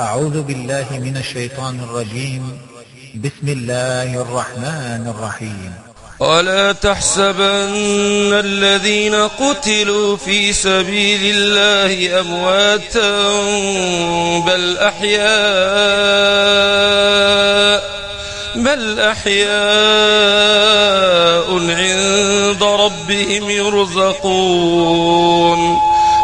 أعوذ بالله من الشيطان الرجيم. بسم الله الرحمن الرحيم. ولا تحسبن الذين قتلوا في سبيل الله أمواتا بل أحياء بل أحياء عند ربهم يرزقون.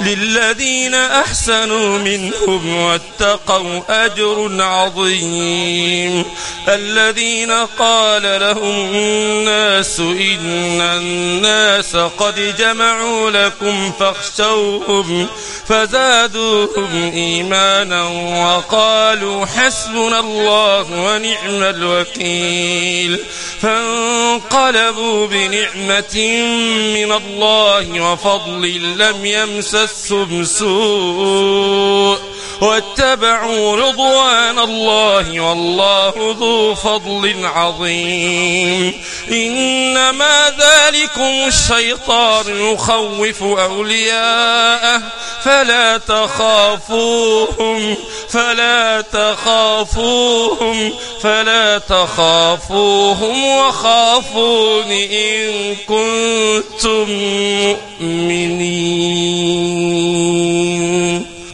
للذين أحسنوا منهم واتقوا أجر عظيم. الذين قال لهم الناس إن الناس قد جمعوا لكم فاخشوهم فزادوهم إيمانا وقالوا حسبنا الله ونعم الوكيل. فانقلبوا بنعمة من الله وفضل لم يمسسهم سوء واتبعوا رضوان الله والله ذو فضل عظيم. إنما ذلكم الشيطان يخوف أولياءه. فلا تخافوهم فلا تخافوهم فلا تخافوهم وخافون إن كنتم مؤمنين.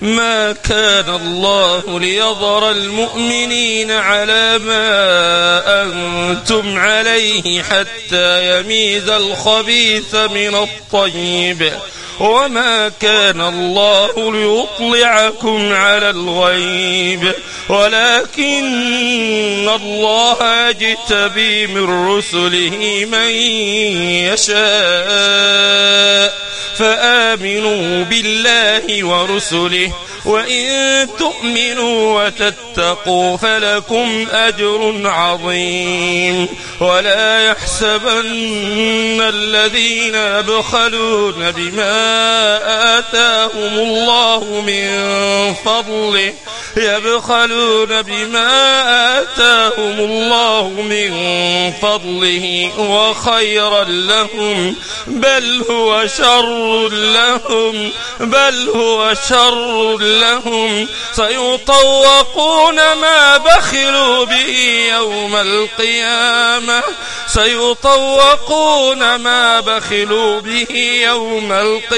ما كان الله ليظهر المؤمنين على ما أنتم عليه حتى يميز الخبيث من الطيب. وما كان الله ليطلعكم على الغيب. ولكن الله يجتبي من رسله من يشاء. فآمنوا بالله ورسله. وإن تؤمنوا وتتقوا فلكم أجر عظيم. ولا يحسبن الذين يبخلون بما آتاهم الله من فضله يبخلون بما آتاهم الله من فضله وخيرا لهم. بل هو شر لهم بل هو شر لهم. سيطوقون ما بخلوا به يوم القيامة. سيطوقون ما بخلوا به يوم القيامة.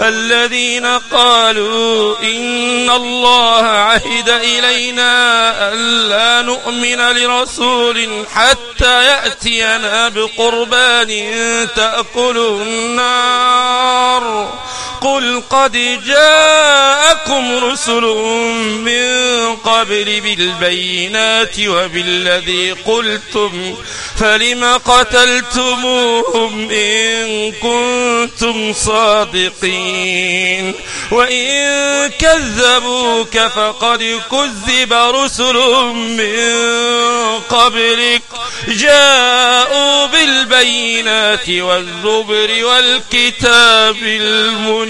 الذين قالوا إن الله عهد إلينا ألا نؤمن لرسول حتى يأتينا بقربان تأكل النار. قل قد جاءكم رسل من قبل بالبينات وبالذي قلتم فلم قتلتموهم إن كنتم صادقين. وإن كذبوك فقد كذب رسل من قبلك. جاءوا بالبينات والزبر والكتاب المنير.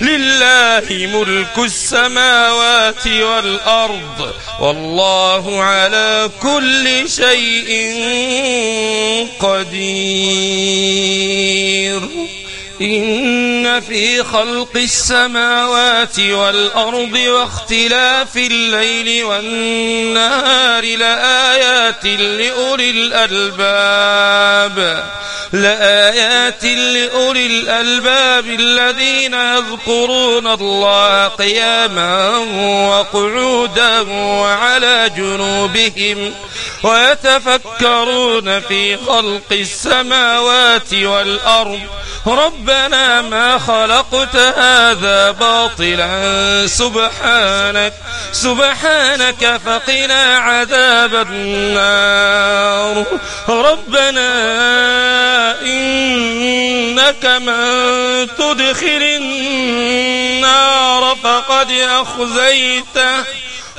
لله ملك السماوات والأرض والله على كل شيء قدير. إن في خلق السماوات والأرض واختلاف الليل والنهار لآيات لأولي الألباب لآيات لأولي الألباب الذين يذكرون الله قياما وقعودا وعلى جنوبهم ويتفكرون في خلق السماوات والأرض. ربنا ما خلقت هذا باطلا. سبحانك سبحانك فقنا عذاب النار. ربنا إنك من تدخل النار فقد أخزيته.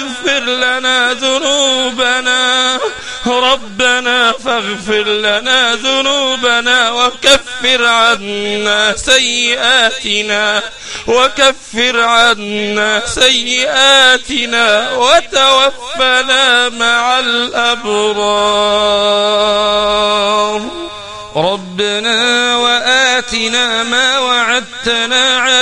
فاغفر لنا ذنوبنا. ربنا فاغفر لنا ذنوبنا وكفر عنا سيئاتنا. وكفر عنا سيئاتنا وتوفنا مع الأبرار. ربنا وآتنا ما وعدتنا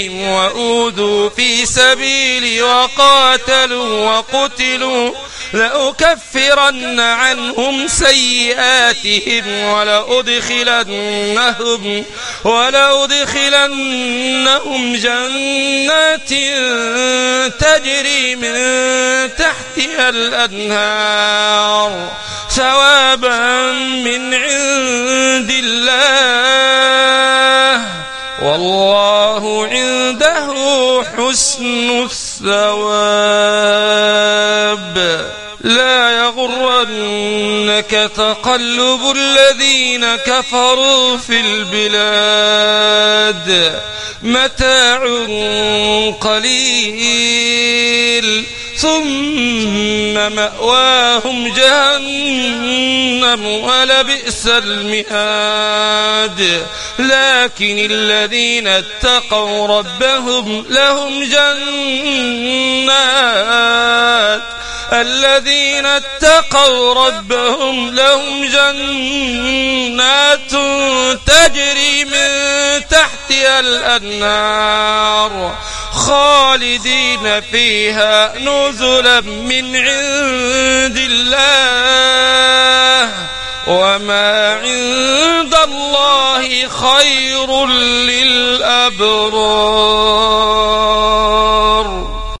وأوذوا في سبيلي وقاتلوا وقتلوا لأكفرن عنهم سيئاتهم ولأدخلنهم ولأدخلنهم جنات تجري من تحتها الأنهار ثوابا من عند الله حسن الثواب. لا يغرنك تقلب الذين كفروا في البلاد. متاع قليل. ثم مأواهم جهنم ولبئس المهاد. لكن الذين اتقوا ربهم لهم جنات. الذين اتقوا ربهم لهم جنات تجري من تحتها الأنهار. خالدين فيها نزلا من عند الله. وما عند الله خير للأبرار.